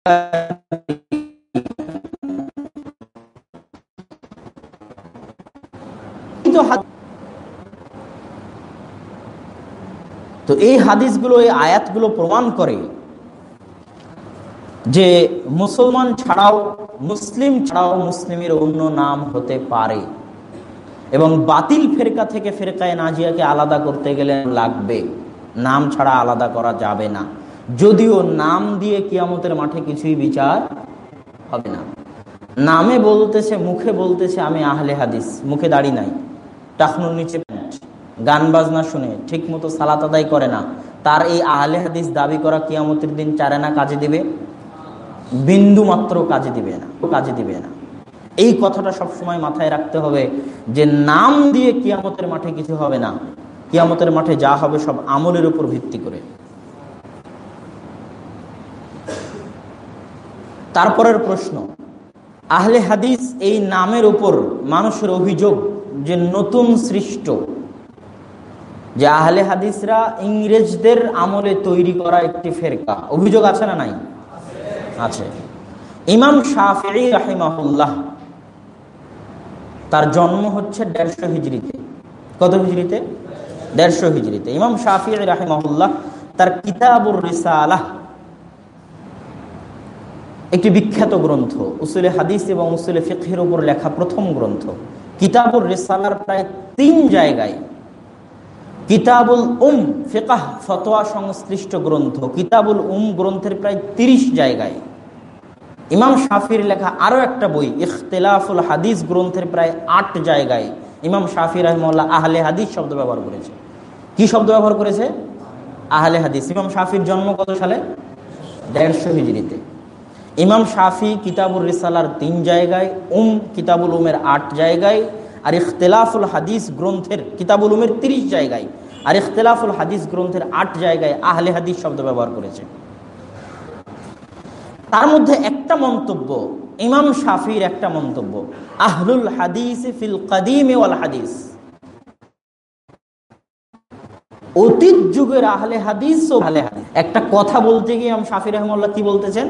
তো এই হাদিসগুলো, এই আয়াতগুলো প্রমাণ করে যে মুসলমান ছাড়াও, মুসলিম ছাড়াও মুসলিমের অন্য নাম হতে পারে এবং বাতিল ফেরকা থেকে ফেরকায় নাজিয়াকে আলাদা করতে গেলে লাগবে। নাম ছাড়া আলাদা করা যাবে না। যদিও নাম দিয়ে কিয়ামতের মাঠে কিছুই বিচার হবে না। নামে বলতেছে, মুখে বলতেছে, আমি আহলে হাদিস, মুখে দাড়ি নাই। টাকনুর নিচে গান বাজনা শুনে ঠিক মতো সালাত আদায় করে না। তার এই আহলে হাদিস দাবি করা কিয়ামতের দিন চারে না কাজে দিবে? বিন্দু মাত্র কাজে দিবে না, কাজে দিবে না। এই কথাটা সবসময় মাথায় রাখতে হবে যে নাম দিয়ে কিয়ামতের মাঠে কিছু হবে না। কিয়ামতের মাঠে যা হবে সব আমলের উপর ভিত্তি করে। তারপরের প্রশ্ন, আহলে হাদিস এই নামের উপর মানুষের অভিযোগ যে নতুন সৃষ্ট, যে আহলে হাদিসরা ইংরেজদের আমলে তৈরি করা একটি ফেরকা, অভিযোগ আছে না নাই? আছে। ইমাম শাহি রাহিমাহুল্লাহ, তার জন্ম হচ্ছে দেড়শো হিজড়িতে। কত হিজড়িতে? দেড়শো হিজড়িতে। ইমাম শাহি রাহিমাহুল্লাহ তার কিতাবুর রিসালাহ একটি বিখ্যাত গ্রন্থ, উসুলে হাদিস এবং উসুলে ফিকের উপর লেখা প্রথম গ্রন্থ। কিতাবুর রেসালার প্রায় তিন জায়গায় কিতাবুল উম, ফেকাহ, ফতোয়া সংশ্লিষ্ট গ্রন্থ, কিতাবুল উম গ্রন্থের প্রায় তিরিশ জায়গায়। ইমাম শাফির লেখা আরও একটা বই, ইখতলাফুল হাদিস গ্রন্থের প্রায় আট জায়গায় ইমাম শাফি রহমল্লা আহলে হাদিস শব্দ ব্যবহার করেছে। কি শব্দ ব্যবহার করেছে? আহলে হাদিস। ইমাম শাফির জন্ম কত সালে? দেড়শো হিজড়িতে। ইমাম শাফি কিতাবুল রিসালার তিন জায়গায়, উম কিতাবুল উমের আট জায়গায়, আর ইখতলাফুল হাদিস গ্রন্থের কিতাবুল উমের তিরিশ জায়গায়, আর ইখতলাফুল হাদিস গ্রন্থের আট জায়গায় আহলে হাদিস শব্দ ব্যবহার করেছে। তার মধ্যে একটা মন্তব্য, ইমাম শাফির একটা মন্তব্য, আহলুল হাদিস ফিল কাদিম ওয়াল হাদিস। অতীত যুগের আহলে হাদিস ও আহলে হাদিস। একটা কথা বলতে গিয়ে ইমাম শাফি রহমল্লাহ কি বলতেছেন?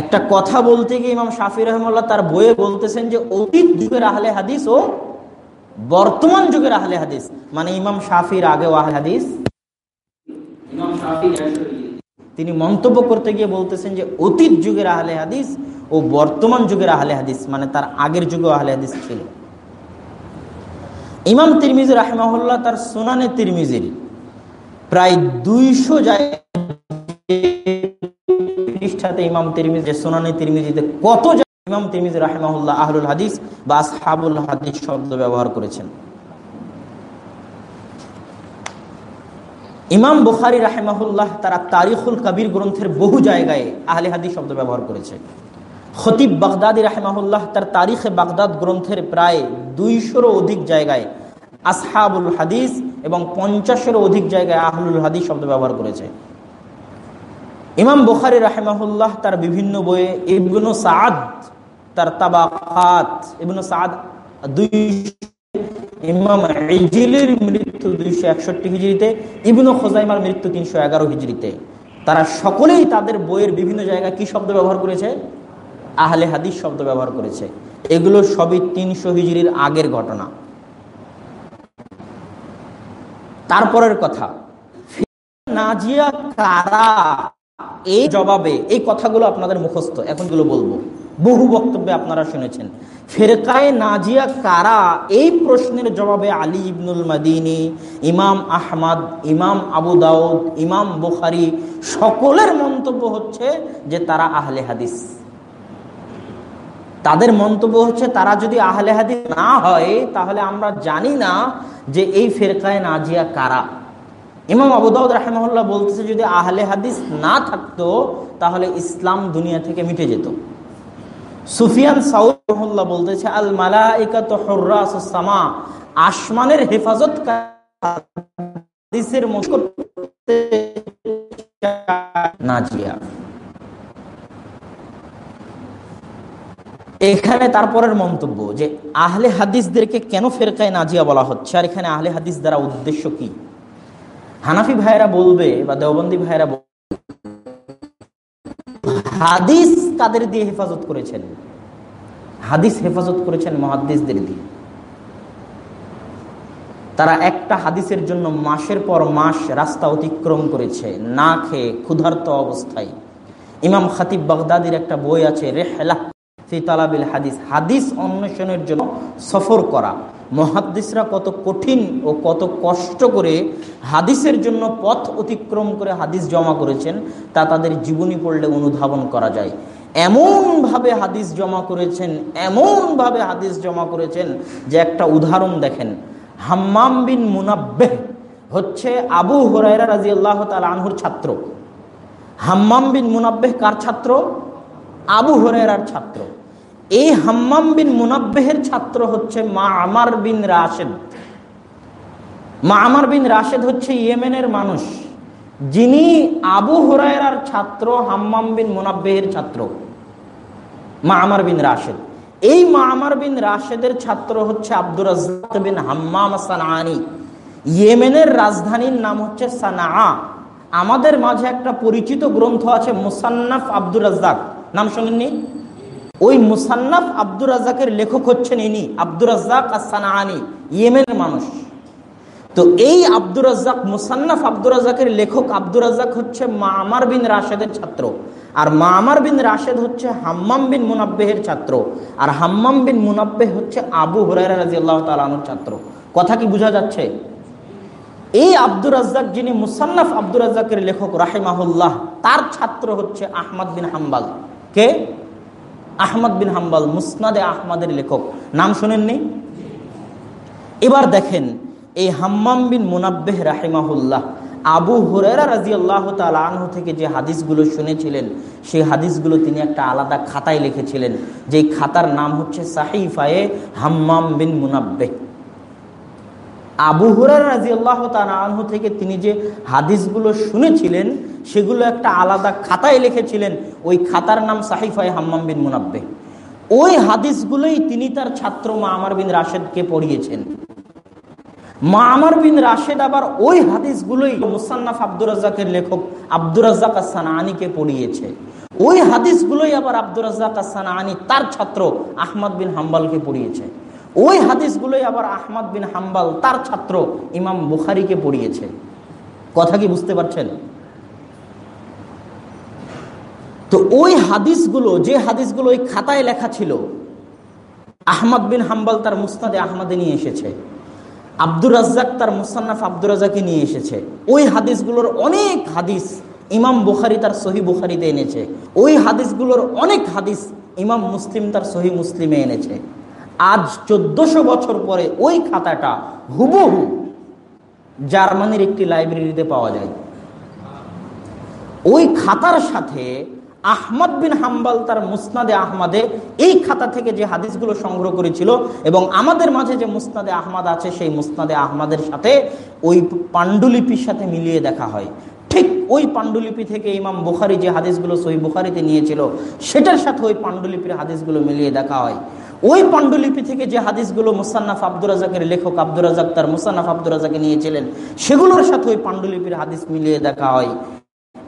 একটা কথা বলতে গিয়ে ইমাম শাফি রহমল্লাহ তার বইয়ে বলতেছেন যে অতীত যুগের আহলে হাদিস ও বর্তমান যুগের আহলে হাদিস। মানে ইমাম শাফির আগে আহলে হাদিস। তিনি মন্তব্য করতে গিয়ে বলতেছেন যে অতীত যুগের আহলে হাদিস ও বর্তমান যুগের আহলে হাদিস মানে তার আগের যুগে আহলে হাদিস ছিল। ইমাম তিরমিজ রাহমাহুল্লাহ তার সোনানে তিরমিজির প্রায় দুইশো পৃষ্ঠাতে ইমাম তিরমিজ সোনানে তিরমিজিতে কত ইমাম তিরমিজ রাহমাহুল্লাহ আহলুল হাদিস বা আসহাবুল হাদিস শব্দ ব্যবহার করেছেন? ইমাম বুখারি রাহেমাহুল্লাহ তারা তারিখুল কবির গ্রন্থের বহু জায়গায় আহলে হাদিস শব্দ ব্যবহার করেছে। খতিব বাগদাদি রাহেমাহুল্লাহ তার তারিখে বাগদাদ গ্রন্থের প্রায় দুইশোরও অধিক জায়গায় আসহাবুল হাদিস এবং পঞ্চাশেরও অধিক জায়গায় আহলুল হাদিস শব্দ ব্যবহার করেছে। ইমাম বুখারি রাহেমাহুল্লাহ তার বিভিন্ন বইয়ে ইবনু সাদ তার তাবাকাত, ইবনু সাদ দুই ইমাম মৃত্যু দুইশো একষট্টি হিজড়িতে খোজাইমার মৃত্যু তিনশো এগারো হিজড়িতে। তারা সকলেই তাদের বইয়ের বিভিন্ন জায়গায় কি শব্দ ব্যবহার করেছে? আহলে হাদিস শব্দ ব্যবহার করেছে। এগুলো সবই তিনশো হিজড়ির আগের ঘটনা। তারপরের কথা নাজিয়া কারা এই জবাবে, এই কথাগুলো আপনাদের মুখস্থ এখনগুলো বলব। বহু বক্তব্যে আপনারা শুনেছেন, ফেরকায় নাজিয়া কারা? এই প্রশ্নের জবাবে আলী ইবনুল মাদিনী, ইমাম আহমদ, ইমাম আবু দাউদ, ইমাম বুখারি সকলের মন্তব্য হচ্ছে যে তারা আহলে হাদিস। তাদের মন্তব্য হচ্ছে তারা যদি আহলে হাদিস না হয়, তাহলে আমরা জানি না যে এই ফেরকায় নাজিয়া কারা। ইমাম আবুদাউদ রাহেমহল্লা বলতেছে, যদি আহলে হাদিস না থাকতো, তাহলে ইসলাম দুনিয়া থেকে মিটে যেত। সুফিয়ান সাউল্লাহ বলতেছে, আল মালাইকামা আসমানের হেফাজত এখানে তারপরের মন্তব্য যে, আহলে হাদিসদেরকে কেন ফেরকায় নাজিয়া বলা হচ্ছে? আর এখানে আহলে হাদিস দ্বারা উদ্দেশ্য কি? হানাফি ভাইরা বলবে বা দেওবন্দি ভাইরা হাদিস কাদের দিয়ে হেফাজত করেছেন? হাদিস হেফাজত করেছেন মহাদিসদের দিয়ে। তারা একটা হাদিসের জন্য মাসের পর মাস রাস্তা অতিক্রম করেছে, না খেয়ে ক্ষুধার্ত অবস্থায়। ইমাম খাতিব বাগদাদির একটা বই আছে, রেহলা ফিতালাবিল হাদিস। হাদিস অন্বেষণের জন্য সফর করা। মহাদ্দিসরা কত কঠিন ও কত কষ্ট করে হাদিসের জন্য পথ অতিক্রম করে হাদিস জমা করেছেন, তা তাদের জীবনী পড়লে অনুধাবন করা যায়। এমনভাবে হাদিস জমা করেছেন, এমনভাবে হাদিস জমা করেছেন যে একটা উদাহরণ দেখেন। হাম্মাম বিন মুনাব্বেহ হচ্ছে আবু হরাইরা রাজি আল্লাহ তাল আনহুর ছাত্র। হাম্মাম বিন মুনাব্বেহ কার ছাত্র? আবু হরাইরার ছাত্র। এই হাম্মাম বিন মুনাব্বেহের ছাত্র হচ্ছে মা আমার বিন রাশেদ। মা আমার বিন রাশেদ হচ্ছে ইয়েমেনের মানুষ। যিনি আবু হরাইরার ছাত্র, হাম্মাম বিন মুনাব্বেহের ছাত্র। মা আমার বিন রাশেদ। এই মা আমার বিন রাশেদের ছাত্র হচ্ছে আব্দুর বিন হাম্মাম সানানি। ইয়েমেনের রাজধানীর নাম হচ্ছে সানা আমাদের মাঝে একটা পরিচিত গ্রন্থ আছে মুসান্নাফ আব্দুর রাজ্জাক। নাম শোনেননি? ওই মুসান্নাফ আব্দুর রাজ্জাকের লেখক হচ্ছেন ইনি, আব্দুর রাজ্জাক আসানানি ইয়েমেনের মানুষ। তো এই আব্দুর রাজ্জাক, মুসান্নাফ আব্দুর রাজ্জাকের লেখক আব্দুর রাজ্জাক হচ্ছে মামার বিন রাশেদের ছাত্র। আর মামার বিন রাশেদ হচ্ছে হাম্মাম বিন মুনাব্বেহের ছাত্র। আর হাম্মাম বিন মুনাব্বেহ হচ্ছে আবু হুরাইরা রাজি আল্লাহ তালানোর ছাত্র। কথা কি বোঝা যাচ্ছে? এই আব্দুর রাজ্জাক যিনি মুসান্নাফ আব্দুর রাজ্জাকের লেখক, রাহেমাহুল্লাহ, তার ছাত্র হচ্ছে আহমদ বিন হাম্বাল। কে? আহমদ বিন হাম্বাল, মুসনাদে আহমদের লেখক। নাম শুনেননি? এবার দেখেন, এই হাম্মাম বিন মুনাব্বেহ রাহেমাহুল্লাহ, আবু হুরেরা রাজি আল্লাহ আনহু থেকে যে হাদিসগুলো শুনেছিলেন, সেই হাদিসগুলো তিনি একটা আলাদা খাতায় লিখেছিলেন। যেই খাতার নাম হচ্ছে সাহিফায়ে হাম্মাম বিন মুনাব্বেহ। আবু হুরার রাজি আল্লাহ আনহু থেকে তিনি যে হাদিসগুলো শুনেছিলেন, সেগুলো একটা আলাদা খাতায় লিখেছিলেন। ওই খাতার নাম সাহিফাই হাম্মাম বিন মুনাব্বে। ওই হাদিসগুলোই তিনি তার ছাত্র মা আমার বিন রাশেদকে পড়িয়েছেন। মা আমার বিন রাশেদ আবার ওই হাদিসগুলোই মুসান্নাফ আব্দুর রাজ্জাকের লেখক আব্দুর রাজ্জাক আসানানিকে পড়িয়েছে। ওই হাদিসগুলোই আবার আব্দুর রাজ্জাক আসানানি তার ছাত্র আহমদ বিন হাম্বালকে পড়িয়েছে। ওই হাদিসগুলোই আবার আহমদ বিন হাম্বাল, তার ছাত্র, ইমাম বুখারিকে পড়িয়েছে। কথা কি বুঝতে পারছেন? তো ওই হাদিসগুলো, যে হাদিসগুলো ওই খাতায় লেখা ছিল, আহমদ বিন হাম্বাল তার মুস্তাদে আহমদে নিয়ে এসেছে। আব্দুর রাজ্জাক তার মুসান্নাফ আব্দুর রাজাকে নিয়ে এসেছে। ওই হাদিসগুলোর অনেক হাদিস ইমাম বুখারি তার সহি বুখারিতে এনেছে। ওই হাদিসগুলোর অনেক হাদিস ইমাম মুসলিম তার সহি মুসলিমে এনেছে। আজ চোদ্দশো বছর পরে ওই খাতাটা হুবহু জার্মানির একটি লাইব্রেরিতে পাওয়া যায়। ওই খাতার সাথে আহমদ বিন হাম্বাল তার মুসনাদে আহমাদে এই খাতা থেকে যে হাদিসগুলো সংগ্রহ করেছিল এবং আমাদের মাঝে যে মুসনাদে আহমাদ আছে, সেই মুসনাদে আহমাদের সাথে ওই পাণ্ডুলিপির সাথে মিলিয়ে দেখা হয়। ঠিক ওই পাণ্ডুলিপি থেকে ইমাম বুখারি যে হাদিসগুলো সই বুখারিতে নিয়েছিল, সেটার সাথে ওই পাণ্ডুলিপির হাদিসগুলো মিলিয়ে দেখা হয়। ওই পাণ্ডুলিপি থেকে যে হাদিসগুলো মুসান্নাফ আব্দুর রাজাকের লেখক আব্দুর রাজাক তার মুসান্নাফ আব্দুর রাজাকে নিয়েছিলেন, সেগুলোর সাথে ওই পাণ্ডুলিপির হাদিস মিলিয়ে দেখা হয়।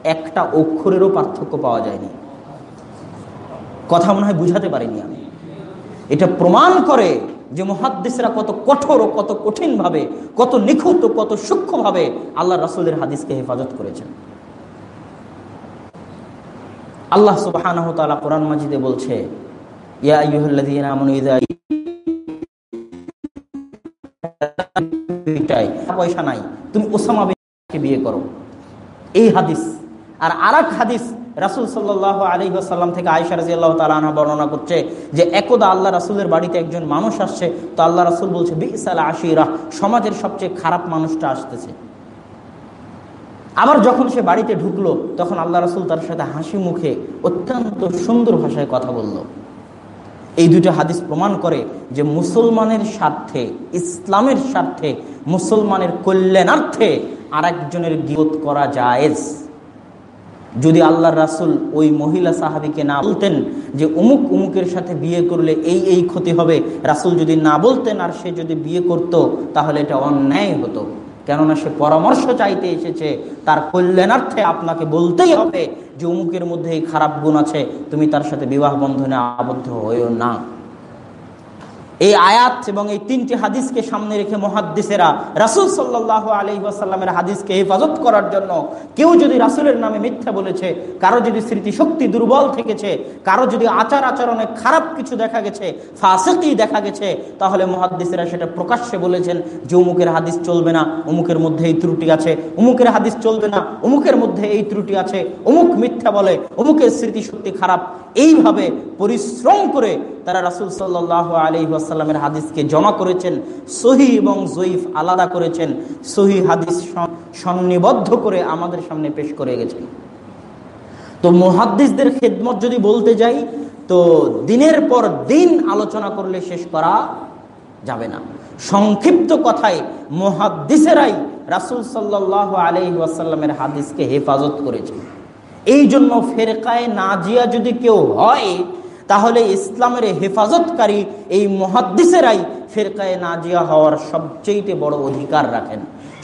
একটা অক্ষরেরও পার্থক্য পাওয়া যায়নি। কথা মনে হয় বুঝাতে পারিনি আমি। এটা প্রমাণ করে যে মহাদ্দেশরা কত কঠোর ও কত কঠিন ভাবে কত নিখুঁত কত সূক্ষ্ম ভাবে আল্লাহ রাসুলের হাদিসকে হেফাজত করেছেন। আল্লাহ সুবাহ কোরআন মাজিদে বলছে পয়সা নাই, তুমি ওসামা বিয়ে করো। এই হাদিস, আর হাদিস রাসুল সাল্লাহ আলী আসাল্লাম থেকে আয়সা রাজি আল্লাহ তালা বর্ণনা করছে যে একদা আল্লাহ রাসুলের বাড়িতে একজন মানুষ আসছে, তো আল্লাহ রাসুল বলছে, বিসাল আশিরা সমাজের সবচেয়ে খারাপ মানুষটা আসতেছে। আবার যখন সে বাড়িতে ঢুকলো, তখন আল্লাহ রাসুল তার সাথে হাসি মুখে অত্যন্ত সুন্দর ভাষায় কথা বলল। এই দুটো হাদিস প্রমাণ করে যে মুসলমানের স্বার্থে, ইসলামের স্বার্থে, মুসলমানের কল্যাণার্থে আর একজনের করা জায়েজ। যদি আল্লাহ রাসুল ওই মহিলা সাহাবিকে না বলতেন যে উমুক উমুকের সাথে বিয়ে করলে এই এই ক্ষতি হবে, রাসুল যদি না বলতেন আর সে যদি বিয়ে করত, তাহলে এটা অন্যায় হতো। কেননা সে পরামর্শ চাইতে এসেছে, তার কল্যাণার্থে আপনাকে বলতেই হবে যে অমুকের মধ্যে এই খারাপ গুণ আছে, তুমি তার সাথে বিবাহ বন্ধনে আবদ্ধ হয়েও না। এই আয়াত এবং এই তিনটি হাদিসকে সামনে রেখে মহাদ্দিসেরা রাসুল সাল্লাহ আলহিহাসাল্লামের হাদিসকে হেফাজত করার জন্য কেউ যদি রাসুলের নামে মিথ্যা বলেছে, কারও যদি স্মৃতিশক্তি দুর্বল থেকেছে, কারও যদি আচার আচরণে খারাপ কিছু দেখা গেছে, ফাঁসেকি দেখা গেছে, তাহলে মহাদ্দিসেরা সেটা প্রকাশ্যে বলেছেন যে অমুকের হাদিস চলবে না, অমুকের মধ্যে এই ত্রুটি আছে, অমুকের হাদিস চলবে না, অমুকের মধ্যে এই ত্রুটি আছে, অমুক মিথ্যা বলে, অমুকের স্মৃতিশক্তি খারাপ। এইভাবে পরিশ্রম করে তারা রাসুল সাল্লাহ আলি আসাল্লামের হাদিসকে জমা করেছেন, সহি এবং জয়ীফ আলাদা করেছেন, সহি হাদিস সন্নিবদ্ধ করে আমাদের সামনে পেশ করে গেছেন। তো মহাদ্দিসদের খেদমত যদি বলতে যাই, তো দিনের পর দিন আলোচনা করলে শেষ করা যাবে না। সংক্ষিপ্ত কথায় মহাদ্দিসেরাই রাসুল সাল্লাহ আলি ওয়াসাল্লামের হাদিসকে হেফাজত করেছে এই জন্য ফেরকায় নাজিয়া যদি কেউ হয়, তাহলে ইসলামের হেফাজতকারী এই মহাদ্দিসেরাই ফেরকায় নাজিয়া হওয়ার সবচেয়ে বড় অধিকার রাখেন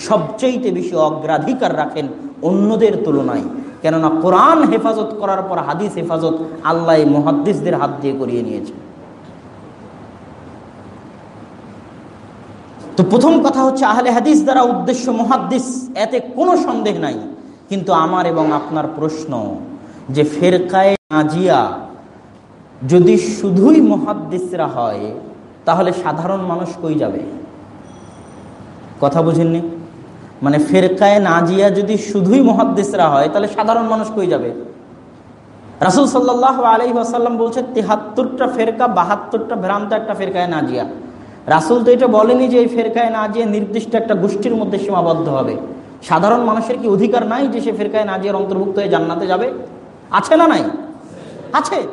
সবচেয়ে বেশি অগ্রাধিকার রাখেন অন্যদের তুলনায়। কেননা কোরআন হেফাজত করার পর হাদিস হেফাজত আল্লাহ মহাদ্দিসদের হাত দিয়ে করিয়ে নিয়েছে। তো প্রথম কথা হচ্ছে, আহলে হাদিস দ্বারা উদ্দেশ্য মহাদ্দিস, এতে কোনো সন্দেহ নাই। কিন্তু আমার এবং আপনার প্রশ্ন যে ফেরকায় নাজিয়া যদি শুধুই মহাদ্দিসরা হয়, তাহলে সাধারণ মানুষ কই যাবে? কথা বুঝেননি? মানে ফেরকায় নাজিয়া যদি শুধুই মহাদ্দিসরা হয়, তাহলে সাধারণ মানুষ কই যাবে? রাসুল সাল্লাহ আলহি আসাল্লাম বলছে তিহাত্তরটা ফেরকা, বাহাত্তরটা ভ্রান্ত একটা ফেরকায় নাজিয়া। রাসুল তো এটা বলেনি যে এই ফেরকায় নাজিয়া নির্দিষ্ট একটা গোষ্ঠীর মধ্যে সীমাবদ্ধ হবে। সাধারণ মানুষের কি অধিকার নাই যে সে ফেরকায় নাজিয়ার অন্তর্ভুক্ত হয়ে জান্নাতে যাবে? আছে না নাই? আছে।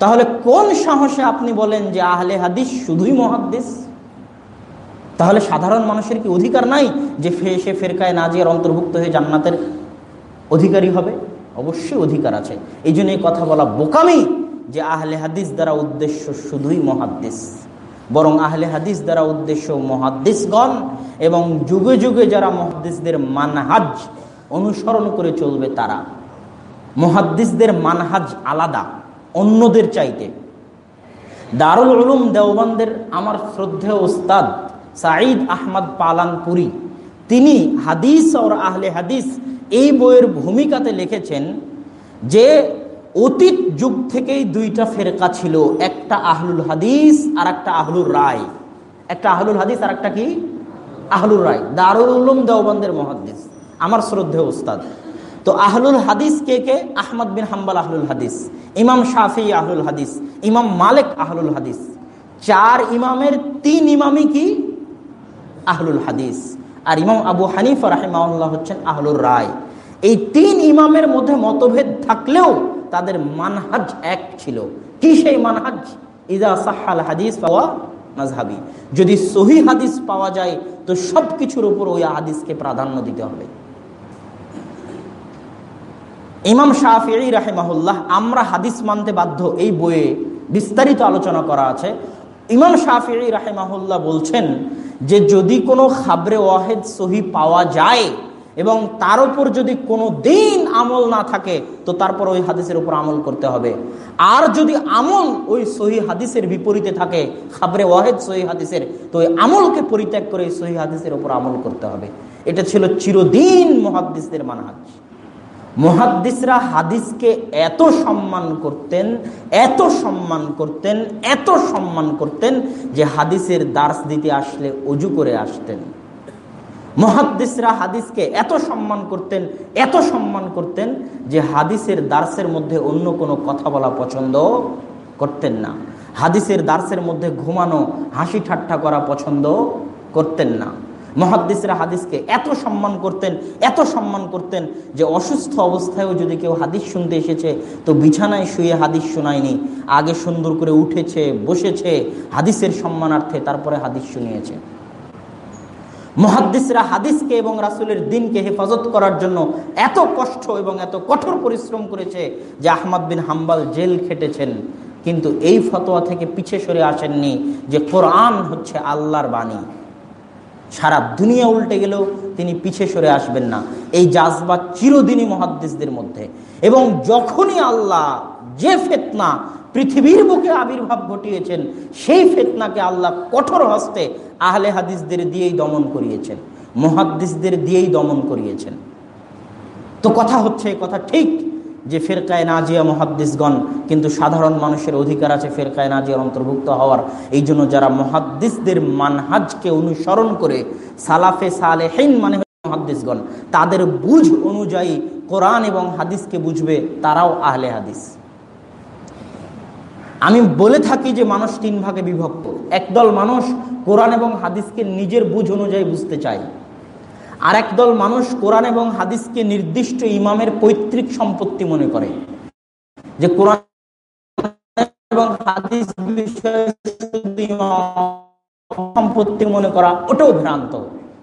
তাহলে কোন সাহসে আপনি বলেন যে আহলে হাদিস শুধুই মহাদ্দিস? তাহলে সাধারণ মানুষের কি অধিকার নাই যে সে ফেরকায় নাজিয়ার অন্তর্ভুক্ত হয়ে জান্নাতের অধিকারী হবে? অবশ্যই অধিকার আছে। এই জন্য কথা বলা বোকামি যে আহলে হাদিস দ্বারা উদ্দেশ্য শুধুই মহাদ্দিস। বরং আহলে হাদিস দ্বারা উদ্দেশ্য মহাদ্দিসগণ এবং যুগে যুগে যারা মহাদ্দিসদের মানহাজ অনুসরণ করে চলবে তারা। মহাদ্দিসদের মানহাজ আলাদা, অন্যদের চাইতে। দারুল উলুম দেওবানদের আমার শ্রদ্ধেয় ওস্তাদ সাঈদ আহমদ পালানপুরি, তিনি হাদিস ওর আহলে হাদিস এই বইয়ের ভূমিকাতে লিখেছেন যে অতীত যুগ থেকেই দুইটা ফেরকা ছিল, একটা আহলুল হাদিস আর একটা আহলুর রায়। একটা আহলুল হাদিস আর একটা কি? আহলুর রায়। দারুল উলুম দেওবন্দের মহাদিস আমার শ্রদ্ধেয় ওস্তাদ তো আহলুল হাদিস কে কে? আহমদ বিন হাম্বাল আহলুল হাদিস, ইমাম শাফি আহলুল হাদিস, ইমাম মালিক আহলুল হাদিস। চার ইমামের তিন ইমামই কি? আহলুল হাদিস। আর ইমাম আবু হানিফ রাহিমাউল্লাহ হচ্ছেন আহলুর রায়। এই তিন ইমামের মধ্যে মতভেদ থাকলেও তাদের মানহাজ এক ছিল। কি সেই মানহাজ? ইদা সাহাল হাদিস পাওয়া মাঝহাবি যদি সহি হাদিস পাওয়া যায়, তো সব কিছুর উপর ওই হাদিসকে প্রাধান্য দিতে হবে। ইমাম শাহি রাহেমাহুল্লাহ, আমরা হাদিস মানতে বাধ্য এই বইয়ে বিস্তারিত আলোচনা করা আছে। ইমাম শাহি রাহেমাহুল্লাহ বলছেন যে, যদি কোনো খাবরে ওয়াহেদ সহি পাওয়া যায় এবং তার উপর যদি কোনো দিন আমল না থাকে, তো তারপর ওই হাদিসের উপর আমল করতে হবে। আর যদি আমল ওই সহি হাদিসের বিপরীতে থাকে, খাবরে ওয়াহেদ সহি হাদিসের, তো ওই আমলকে পরিত্যাগ করে সহি হাদিসের উপর আমল করতে হবে। এটা ছিল চিরদিন মহাদ্দিসদের মানহাজ। মহাদ্দিসরা হাদিসকে এত সম্মান করতেন, এত সম্মান করতেন, এত সম্মান করতেন যে হাদিসের দার্স দিতে আসলে অজু করে আসতেন। মহাদ্দিসরা হাদিসকে এত সম্মান করতেন, এত সম্মান করতেন যে হাদিসের দার্সের মধ্যে অন্য কোনো কথা বলা পছন্দ করতেন না। হাদিসের দার্সের মধ্যে ঘুমানো, হাসি ঠাট্টা করা পছন্দ করতেন না। মহাদ্দিসরা হাদিসকে এত সম্মান করতেন, এত সম্মান করতেন যে অসুস্থ অবস্থায়ও যদি কেউ হাদিস শুনতে এসেছে, তো বিছানায় শুয়ে হাদিস শোনায়নি, আগে সুন্দর করে উঠেছে, বসেছে, হাদিসের সম্মানার্থে তারপরে হাদিস শুনিয়েছে। মহাদ্দিসরা হাদিসকে এবং রাসুলের দিনকে হেফাজত করার জন্য এত কষ্ট এবং এত কঠোর পরিশ্রম করেছে যে আহমদ বিন হাম্বাল জেল খেটেছেন। কিন্তু এই ফতোয়া থেকে পিছে সরে আসেননি যে কোরআন হচ্ছে আল্লাহর বাণী। সারা দুনিয়া উল্টে গেলেও তিনি পিছে সরে আসবেন না। এই জাজবা চিরদিনই মহাদ্দেশদের মধ্যে। এবং যখনই আল্লাহ যে ফেতনা পৃথিবীর বুকে আবির্ভাব ঘটিয়েছেন, সেই ফেতনাকে আল্লাহ কঠোর হস্তে আহলে হাদিসদের দিয়েই দমন করিয়েছেন, মহাদ্দিসদের দিয়েই দমন করিয়েছেন। তো কথা হচ্ছে, কথা ঠিক যে ফেরকায় নাজিয়া মহাদ্দিসগণ কিন্তু সাধারণ মানুষের অধিকার আছে ফেরকায় নাজিয়ার অন্তর্ভুক্ত হওয়ার। এই জন্য যারা মহাদ্দিসদের মানহাজকে অনুসরণ করে সালাফে সালেহীন মানে মহাদ্দিসগণ, তাদের বুঝ অনুযায়ী কোরআন এবং হাদিসকে বুঝবে তারাও আহলে হাদিস। আমি বলে থাকি যে মানুষ তিন ভাগে বিভক্ত। একদল মানুষ কোরআন এবং হাদিসকে নিজের বুঝ অনুযায়ী বুঝতে চায়। আর একদল মানুষ কোরআন এবং হাদিসকে নির্দিষ্ট ইমামের পৈতৃক সম্পত্তি মনে করে। যে কোরআন এবং হাদিস বিষয়ে সম্পত্তি মনে করা, ওটাও ভ্রান্ত।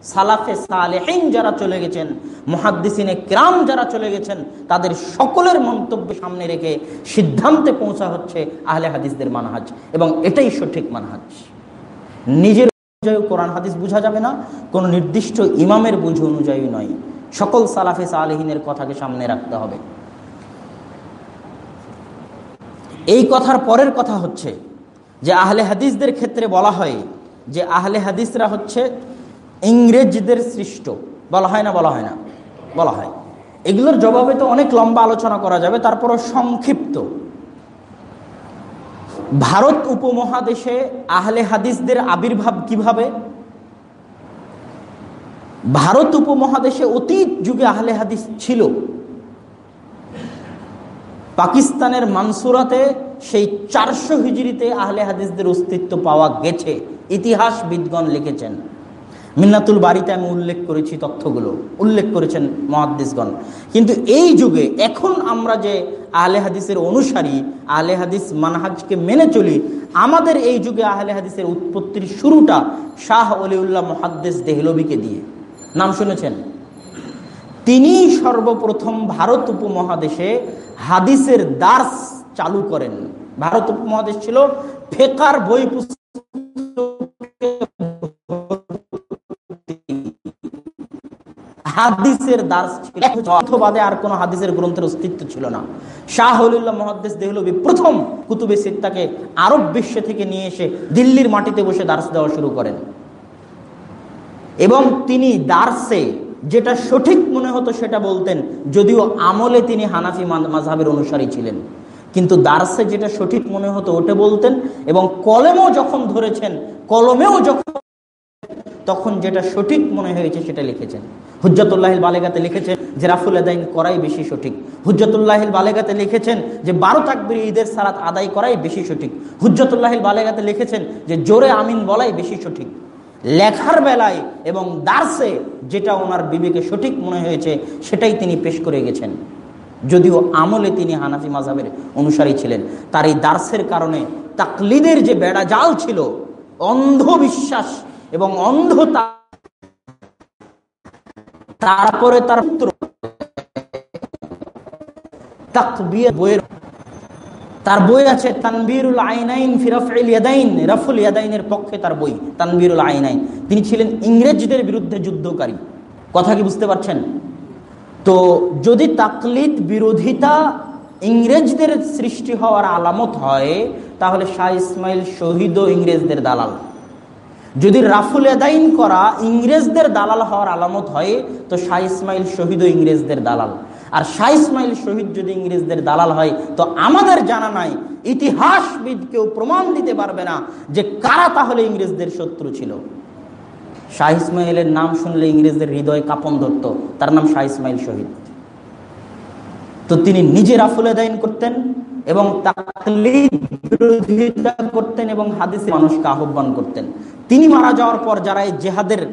সালাফে সালেহীন যারা চলে গেছেন, মহাদ্দিসিনে ক্রাম যারা চলে গেছেন, তাদের সকলের মন্তব্য সামনে রেখে সিদ্ধান্তে পৌঁছা হচ্ছে আহলে হাদিসদের মানহাজ। এবং এটাই সঠিক মানহাজ। নিজের অনুযায়ী কোরআন হাদিস বোঝা যাবে না, কোনো নির্দিষ্ট ইমামের বুঝ অনুযায়ী নয়। সকল সালাফে সালেহিনের কথাকে সামনে রাখতে হবে। এই কথার পরের কথা হচ্ছে যে আহলে হাদিসদের ক্ষেত্রে বলা হয় যে আহলে হাদিসরা হচ্ছে ইংরেজদের সৃষ্ট। বলা হয় না, বলা হয় না, বলা হয়। এগুলোর জবাবে তো অনেক লম্বা আলোচনা করা যাবে, তারপরও সংক্ষিপ্ত। ভারত উপমহাদেশে আহলে হাদিসদের আবির্ভাব কীভাবে? ভারত উপমহাদেশে অতীত যুগে আহলে হাদিস ছিল। পাকিস্তানের মানসুরাতে সেই চারশো হিজড়িতে আহলে হাদিসদের অস্তিত্ব পাওয়া গেছে ইতিহাস ইতিহাসবিদগণ লিখেছেন। মিন্নাতুল বাড়িতে আমি উল্লেখ করেছি তথ্যগুলো, উল্লেখ করেছেন মহাদ্দিসগণ। কিন্তু এই যুগে এখন আমরা যে আহলে হাদিসের অনুসারী, আহলে হাদিস মানহাজকে মেনে চলি, আমাদের এই যুগে আহলে হাদিসের উৎপত্তির শুরুটা শাহ অলিউল্লাহ মহাদ্দেস দেহলবিকে দিয়ে। নাম শুনেছেন? তিনি সর্বপ্রথম ভারত উপমহাদেশে হাদিসের দাস চালু করেন। ভারত উপমহাদেশ ছিল ফেকার বই পুস্তক হাদিসের দাস অথবাদে আর কোন হাদিসের গ্রন্থের অস্তিত্ব ছিল না। শাহ হলিল্লাহ মহাদ্দেশ দেহলবি প্রথম কুতুবে সিত্তাকে আরব বিশ্ব থেকে নিয়ে এসে দিল্লির মাটিতে বসে দার্স দেওয়া শুরু করেন। এবং তিনি দার্সে যেটা সঠিক মনে হতো সেটা বলতেন, যদিও আমলে তিনি হানাফি মাঝাবের অনুসারী ছিলেন। কিন্তু দার্সে যেটা সঠিক মনে হতো ওটা বলতেন এবং কলমেও যখন ধরেছেন, কলমেও যখন তখন যেটা সঠিক মনে হয়েছে সেটা লিখেছেন। হুজ্জাতুল্লাহিল বালেগাতে লিখেছেন যে রাফুল আদাইন করাই বেশি সঠিক। হুজ্জাতুল্লাহিল বালেগাতে লিখেছেন যে বারো তাকবির ঈদের সালাত আদায় করাই বেশি সঠিক। হুজ্জাতুল্লাহিল বালেগাতে লিখেছেন যে জোরে আমিন বলাই বেশি সঠিক। লেখার বেলায় এবং দার্সে যেটা ওনার বিবেকে সঠিক মনে হয়েছে সেটাই তিনি পেশ করে গেছেন। যদিও আমলে তিনি হানাফি মাজাবের অনুসারী ছিলেন। তার এই দার্সের কারণে তাকলিদের যে বেড়া জাল ছিল, অন্ধবিশ্বাস এবং অন্ধতা তারপরে তার পুত্র তার বই আছে তানবিরুল আইনাইন ফিরফুল ইয়াদাইন। রফুল ইয়াদাইনের পক্ষে তার বই, তানবিরুল আইনাইন। তিনি ছিলেন ইংরেজদের বিরুদ্ধে যুদ্ধকারী। কথা কি বুঝতে পারছেন? তো যদি তাকলিদ বিরোধিতা ইংরেজদের সৃষ্টি হওয়ার আলামত হয়, তাহলে শাহ ইসমাইল শহীদ ইংরেজদের দালাল। যদি রাফুল এদাইন করা ইংরেজদের দালাল হওয়ার আলামত হয়, তো শাহ ইসমাইল শহীদ ইংরেজদের দালাল। আর শাহ ইসমাইল শহীদ যদি ইংরেজদের দালাল হয়, তো আমাদের জানা নাই ইতিহাসবিদ কেউ প্রমাণ দিতে পারবে না যে কারা তাহলে ইংরেজদের শত্রু ছিল। শাহ ইসমাইলের নাম শুনলে ইংরেজদের হৃদয় কাপন ধরত, তার নাম শাহ ইসমাইল শহীদ। তো তিনি নিজে রাফুল এদাইন করতেন এবং বিরোধিতা করতেন এবং হাদিসে মানুষকে আহ্বান করতেন। তিনি মারা যাওয়ার পর যারা এই জেহাদের,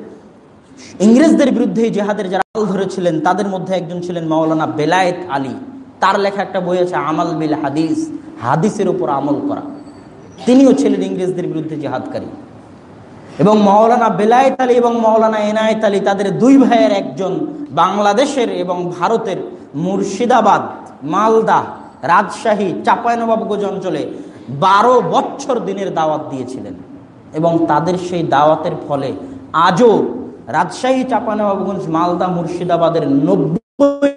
ইংরেজদের বিরুদ্ধে জেহাদের যারা আল ধরেছিলেন, তাদের মধ্যে একজন ছিলেন মাওলানা বেলায়েত আলী। তার লেখা একটা বই আছে, আমাল বিল হাদিস। হাদিসের উপর আমল করা। তিনিও ছিলেন ইংরেজদের বিরুদ্ধে জেহাদকারী। এবং মৌলানা বেলায়েত আলী এবং মৌলানা এনায়েত আলী তাদের দুই ভাইয়ের একজন বাংলাদেশের এবং ভারতের মুর্শিদাবাদ, মালদা রাজশাহী চাঁপাইনবাবগঞ্জ অঞ্চলে বারো বছর দিনের দাওয়াত দিয়েছিলেন। এবং তাদের সেই দাওয়াতের ফলে আজও রাজশাহী চাপানবাবগঞ্জ মালদা, মুর্শিদাবাদের নব্বই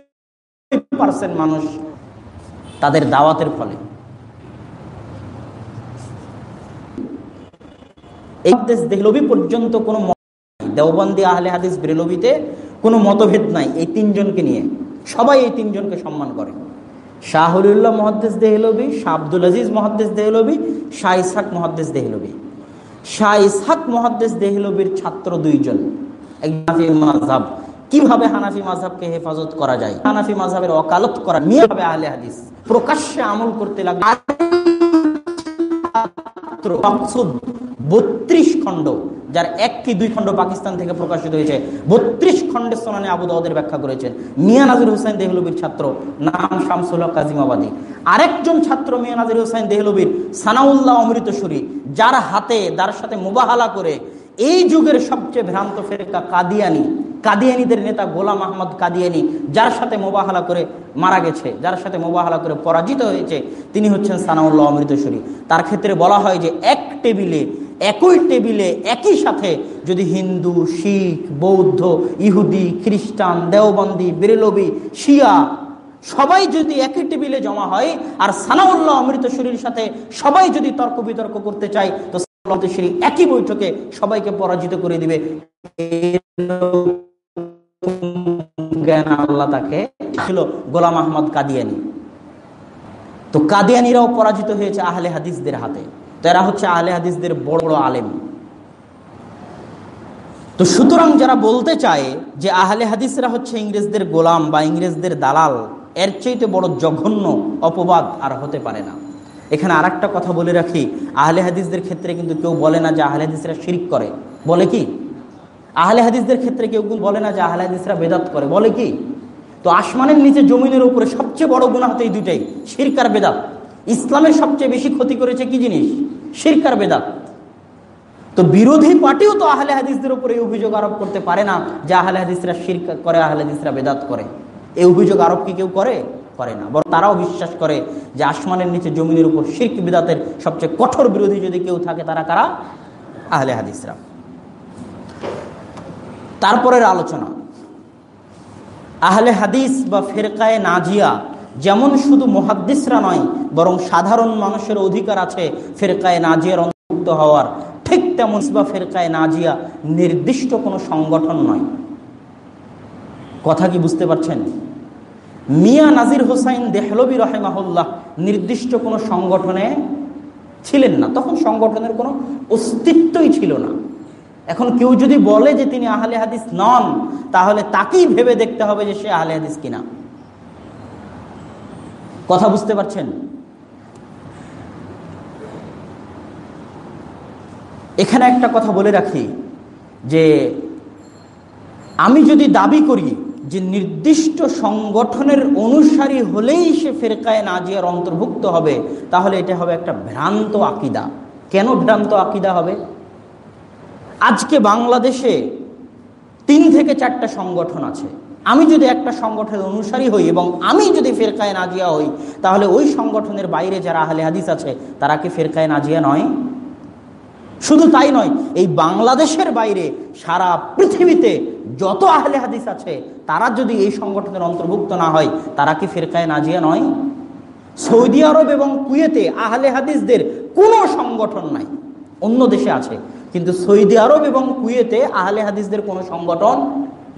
পার্সেন্ট মানুষ তাদের দাওয়াতের ফলে। এই দেশ দেহলবি পর্যন্ত কোনো দেওবন্দি আহলে হাদিস বেরলবিতে কোনো মতভেদ নাই এই তিনজনকে নিয়ে। সবাই এই তিনজনকে সম্মান করে। শাহুল্লাহ মহাদ্দেশ দেহলবি শাহ আব্দুল আজিজ মহাদ্দেশ দেহলবি শাহ ইসহাক মহাদ্দেশ দেহলবি শাহ ইসহাক মহাদ্দেশ দেহলবির ছাত্র দুইজন। হানাফি মাঝাব কীভাবে হানাফি মাঝাবকে হেফাজত করা যায়? হানাফি মাঝাবের অকালত করা নিয়ে হবে আহলে হাদিস প্রকাশ্যে আমল করতে লাগবে বত্রিশ খণ্ড যার এক কি দুই খণ্ড পাকিস্তান থেকে প্রকাশিত হয়েছে। বত্রিশ খণ্ডের সোনানে আবু দাউদের ব্যাখ্যা করেছেন। মিয়া নাজির হোসেন দেহলবির ছাত্র, নাম শামসুল কাজিমাবাদী। আরেকজন ছাত্র মিয়া নাজির হোসেন দেহলবির সানাউল্লাহ অমৃতসুরী, যার হাতে তার সাথে মোবাহালা করে এই যুগের সবচেয়ে ভ্রান্ত ফেরেকা কাদিয়ানি, কাদিয়ানিদের নেতা গোলাম আহমদ কাদিয়ানি, যার সাথে মোবাহালা করে মারা গেছে, যার সাথে মোবাহালা করে পরাজিত হয়েছে, তিনি হচ্ছেন সানাউল্লাহ অমৃতসরী। তার ক্ষেত্রে বলা হয় যে এক টেবিলে, একই টেবিলে, একই সাথে যদি হিন্দু, শিখ, বৌদ্ধ, ইহুদি, খ্রিস্টান, দেওবন্দি, বেরেলবি, শিয়া সবাই যদি একই টেবিলে জমা হয়, আর সানাউল্লাহ অমৃতসরীর সাথে সবাই যদি তর্ক বিতর্ক করতে চায়, তো অমৃতসরী একই বৈঠকে সবাইকে পরাজিত করে দিবে। জ্ঞান আল্লাহ তাকে ছিল গোলাম আহমদ কাদিয়ানি। তো কাদিয়ানিরাও পরাজিত হয়েছে আহলে হাদিসদের হাতে। তো এরা হচ্ছে আহলে হাদিসদের বড় বড় আলেম। তো সুতরাং যারা বলতে চায় যে আহলে হাদিসরা হচ্ছে ইংরেজদের গোলাম বা ইংরেজদের দালাল, এর চাইতে বড় জঘন্য অপবাদ আর হতে পারে না। এখানে আর কথা বলে রাখি, আহলে হাদিসদের ক্ষেত্রে কিন্তু কেউ বলে না যে আহলে হাদিসরা শিরিক করে। বলে কি? আহলে হাদিসদের ক্ষেত্রে কেউ বলে না যে আহলে হাদিসরা বেদাত করে। বলে কি? তো আসমানের নিচে জমিনের উপরে সবচেয়ে বড় গুণা হতে এই দুটাই শিরকার বেদাত। ইসলামের সবচেয়ে বেশি ক্ষতি করেছে কি জিনিস? শিরকার বেদাত। তো বিরোধী পার্টিও তো আহলে হাদিসদের উপরে এই অভিযোগ আরোপ করতে পারে না যে আহলে হাদিসরা শির করে, আহলে হাদিসরা বেদাত করে। এই অভিযোগ আরোপ কি কেউ করে? করে না। বরং তারাও বিশ্বাস করে যে আসমানের নিচে জমিনের উপর শির্ক বিদাতের সবচেয়ে কঠোর বিরোধী যদি কেউ থাকে, তারা কারা? আহলে হাদিসরা। তারপরের আলোচনা। আহলে হাদিস বা ফেরকায় নাজিয়া যেমন শুধু মহাদ্দিসরা নয়, বরং সাধারণ মানুষের অধিকার আছে ফেরকায় নাজিয়ার অন্তর্ভুক্ত হওয়ার। ঠিক তেমন বা ফেরকায় নাজিয়া নির্দিষ্ট কোনো সংগঠন নয়। কথা কি বুঝতে পারছেন? মিয়া নাজির হোসাইন দেহলবি রহেমাহুল্লাহ নির্দিষ্ট কোনো সংগঠনে ছিলেন না। তখন সংগঠনের কোনো অস্তিত্বই ছিল না। এখন কেউ যদি বলে যে তিনি আহলে হাদিস নন, তাহলে তাকেই ভেবে দেখতে হবে যে সে আহলে হাদিস কিনা। কথা বুঝতে পারছেন? এখানে একটা কথা বলে রাখি যে, আমি যদি দাবি করি যে নির্দিষ্ট সংগঠনের অনুসারী হলেই সে ফেরকায় নাজিয়ার অন্তর্ভুক্ত হবে, তাহলে এটা হবে একটা ভ্রান্ত আকিদা। কেন ভ্রান্ত আকিদা হবে? আজকে বাংলাদেশে তিন থেকে চারটা সংগঠন আছে। আমি যদি একটা সংগঠনের অনুসারী হই এবং আমি যদি ফেরকায় নাজিয়া হই, তাহলে ওই সংগঠনের বাইরে যারা আহলে হাদিস আছে, তারা কি ফেরকায় নাজিয়া নয়? শুধু তাই নয়, এই বাংলাদেশের বাইরে সারা পৃথিবীতে যত আহলে হাদিস আছে, তারা যদি এই সংগঠনের অন্তর্ভুক্ত না হয়, তারা কি ফেরকায় নাজিয়া নয়? সৌদি আরব এবং কুয়েতে আহলে হাদিসদের কোনো সংগঠন নাই, অন্য দেশে আছে। কিন্তু সৌদি আরব এবং কুয়েতে আহলে হাদিসদের কোনো সংগঠন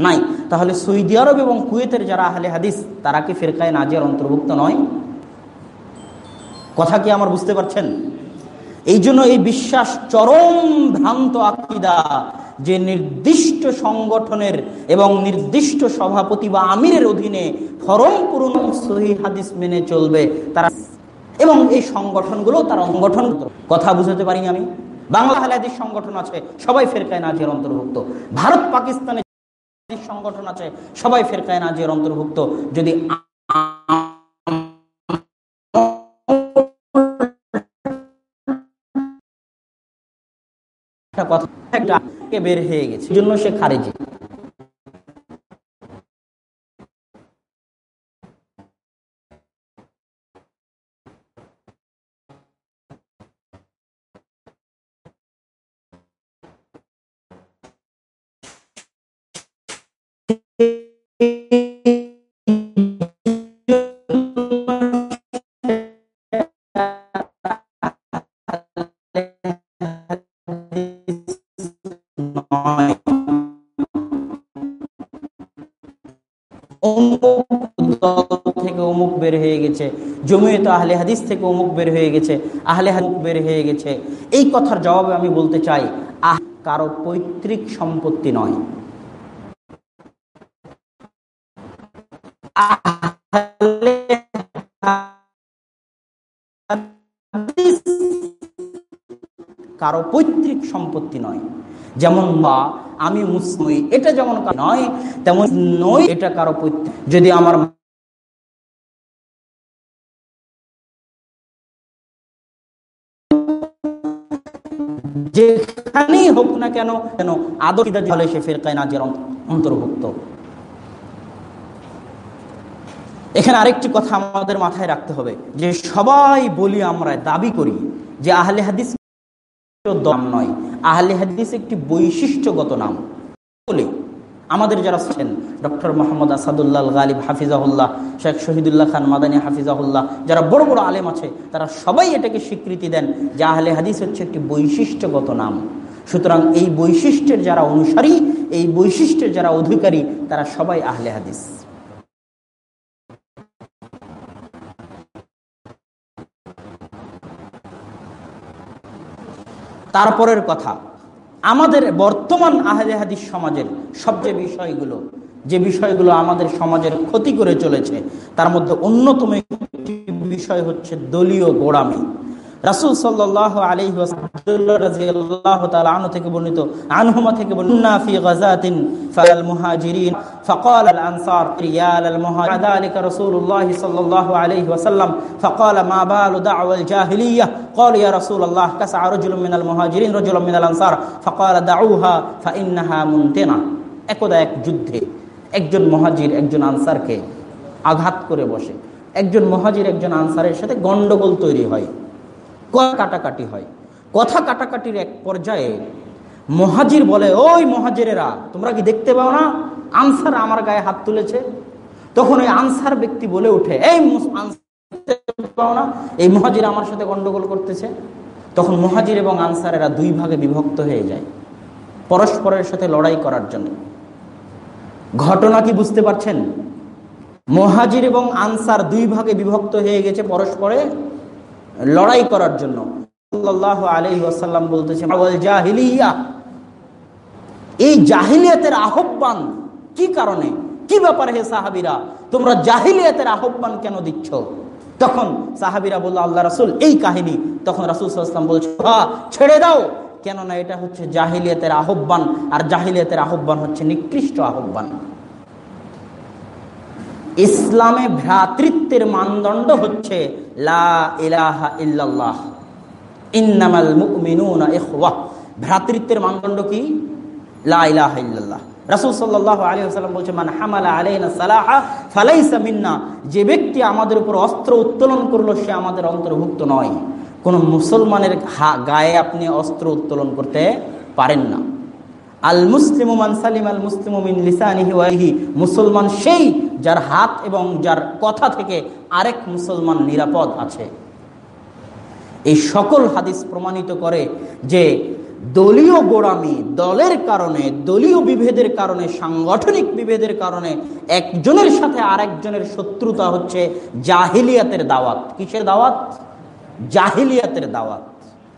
নাই। তাহলে সৌদি আরব এবং কুয়েতের যারা আহলে হাদিস, তারা কি ফেরকায় নাজিয়ার অন্তর্ভুক্ত নয়? কথা কি আমার বুঝতে পারছেন? এই জন্য এই বিশ্বাস চরম ভ্রান্ত আকিদা যে নির্দিষ্ট সংগঠনের এবং নির্দিষ্ট সভাপতি বা আমিরের অধীনে ফরম পূরণ সহি হাদিস মেনে চলবে তারা এবং এই সংগঠনগুলো তার সংগঠন কথা বুঝাতে পারিনি আমি। বাংলা হালাদিস সংগঠন আছে, সবাই ফেরকায় নাজিয়ার অন্তর্ভুক্ত। ভারত পাকিস্তানে সংগঠন আছে, সবাই ফেরকায় নাজিয়ার অন্তর্ভুক্ত। যদি কথা একটা বের হয়ে গেছে। জন্য সে খারেজি। হয়ে গেছে। জমিয়ত আহলে হাদিস থেকে অমুক বের হয়ে গেছে। আহলে হাদিস বের হয়ে গেছে। এই কথার জবাবে আমি বলতে চাই, আহ কারও পৈতৃক সম্পত্তি নয়। কারও পৈতৃক সম্পত্তি নয়। যেমন বা আমি মুসলিম, এটা যেমন নয়, তেমন নয়, এটা কারও পৈতৃক। যদি আমার যেখানেই হোক না কেন কেন হলে সে ফেরকায় নাজের অন্তর্ভুক্ত। এখানে আরেকটি কথা আমাদের মাথায় রাখতে হবে, যে সবাই বলি আমরা, দাবি করি যে আহলে হাদিস দম নয়। আহলে হাদিস একটি বৈশিষ্ট্যগত নাম। বলি। আমাদের যারা আছেন, ডক্টর মোহাম্মদ আসাদুল্লাহ গালিব হাফিজাহুল্লাহ, শেখ শহীদুল্লাহ খান মাদানী হাফিজাহুল্লাহ, যারা বড় বড় আলেম আছে, তারা সবাই এটাকে স্বীকৃতি দেন যে আহলে হাদিস হচ্ছে একটি বৈশিষ্ট্যগত নাম। সুতরাং এই বৈশিষ্ট্যের যারা অনুসারী, এই বৈশিষ্ট্যের যারা অধিকারী, তারা সবাই আহলে হাদিস। তারপরের কথা আমাদের বর্তমান আহলে সমাজের সবচেয়ে বিষয়গুলো, যে বিষয়গুলো আমাদের সমাজের ক্ষতি করে চলেছে, তার মধ্যে অন্যতম বিষয় হচ্ছে দলীয় গোড়ামি। রাসুল সাল্লাহ আলী আনহু থেকে বর্ণিত আনহুমা থেকে বর্ণনাফি গাজাতিন ফাল মুহাজিরিন فقال الأنصار ريال المهاجر ذلك رسول الله صلى الله عليه وسلم فقال ما بال دعوى الجاهلية قالوا يا رسول الله كسع رجل من المهاجرين رجل من الأنصار فقال دعوها فإنها منتنة একদা এক যুদ্ধে একজন মহাজির একজন আনসারকে আঘাত করে বসে একজন মহাজির একজন আনসারের সাথে গন্ডগোল তৈরি হয় কাটাকাটি হয় কথা কাটাকাটির এক পর্যায়ে মহাজির বলে, ওই মহাজিরেরা, তোমরা কি দেখতে পাও না? আনসার আমার গায়ে হাত তুলেছে। তখন ওই আনসার ব্যক্তি বলে উঠে এই পাও না? এই মহাজির আমার সাথে গন্ডগোল করতেছে? তখন মহাজির এবং আনসারেরা দুই ভাগে বিভক্ত হয়ে যায়, পরস্পরের সাথে লড়াই করার জন্য। ঘটনা কি বুঝতে পারছেন? মহাজির এবং আনসার দুই ভাগে বিভক্ত হয়ে গেছে পরস্পরে লড়াই করার জন্য। আলহি আসাল্লাম বলতেছে এই জাহিলিয়াতের আহ্বান কি কারণে? কি ব্যাপার হে সাহাবিরা? তোমরা জাহিলিয়াতের আহ্বান কেন দিচ্ছ? তখন সাহাবিরা বলল, আল্লাহ রাসুল, এই কাহিনী। তখন রাসুল সাল্লাম বলছে ছেড়ে দাও। কেননা এটা হচ্ছে জাহিলিয়াতের আহ্বান, আর জাহিলিয়াতের আহ্বান হচ্ছে নিকৃষ্ট আহ্বান। ইসলামে ভ্রাতৃত্বের মানদণ্ড হচ্ছে লা ইলাহা ইল্লাল্লাহ। ইন্নামাল ভ্রাতৃত্বের মানদণ্ড কি? আলাইহি মান যে ব্যক্তি আমাদের উপর অস্ত্র উত্তোলন করল, সে আমাদের অন্তর্ভুক্ত নয়। কোন মুসলমানের গায়ে আপনি অস্ত্র উত্তোলন করতে পারেন না। আল মুসলিম সালিম, আল মুসলিমিন লিসানিহি মুসলমান সেই যার হাত এবং যার কথা থেকে আরেক মুসলমান নিরাপদ আছে। এই সকল হাদিস প্রমাণিত করে যে দলীয় গোড়ামি দলের কারণে, দলীয় বিভেদের কারণে, সাংগঠনিক বিভেদের কারণে একজনের সাথে আরেকজনের শত্রুতা হচ্ছে জাহিলিয়াতের দাওয়াত। কিসের দাওয়াত? জাহিলিয়াতের দাওয়াত।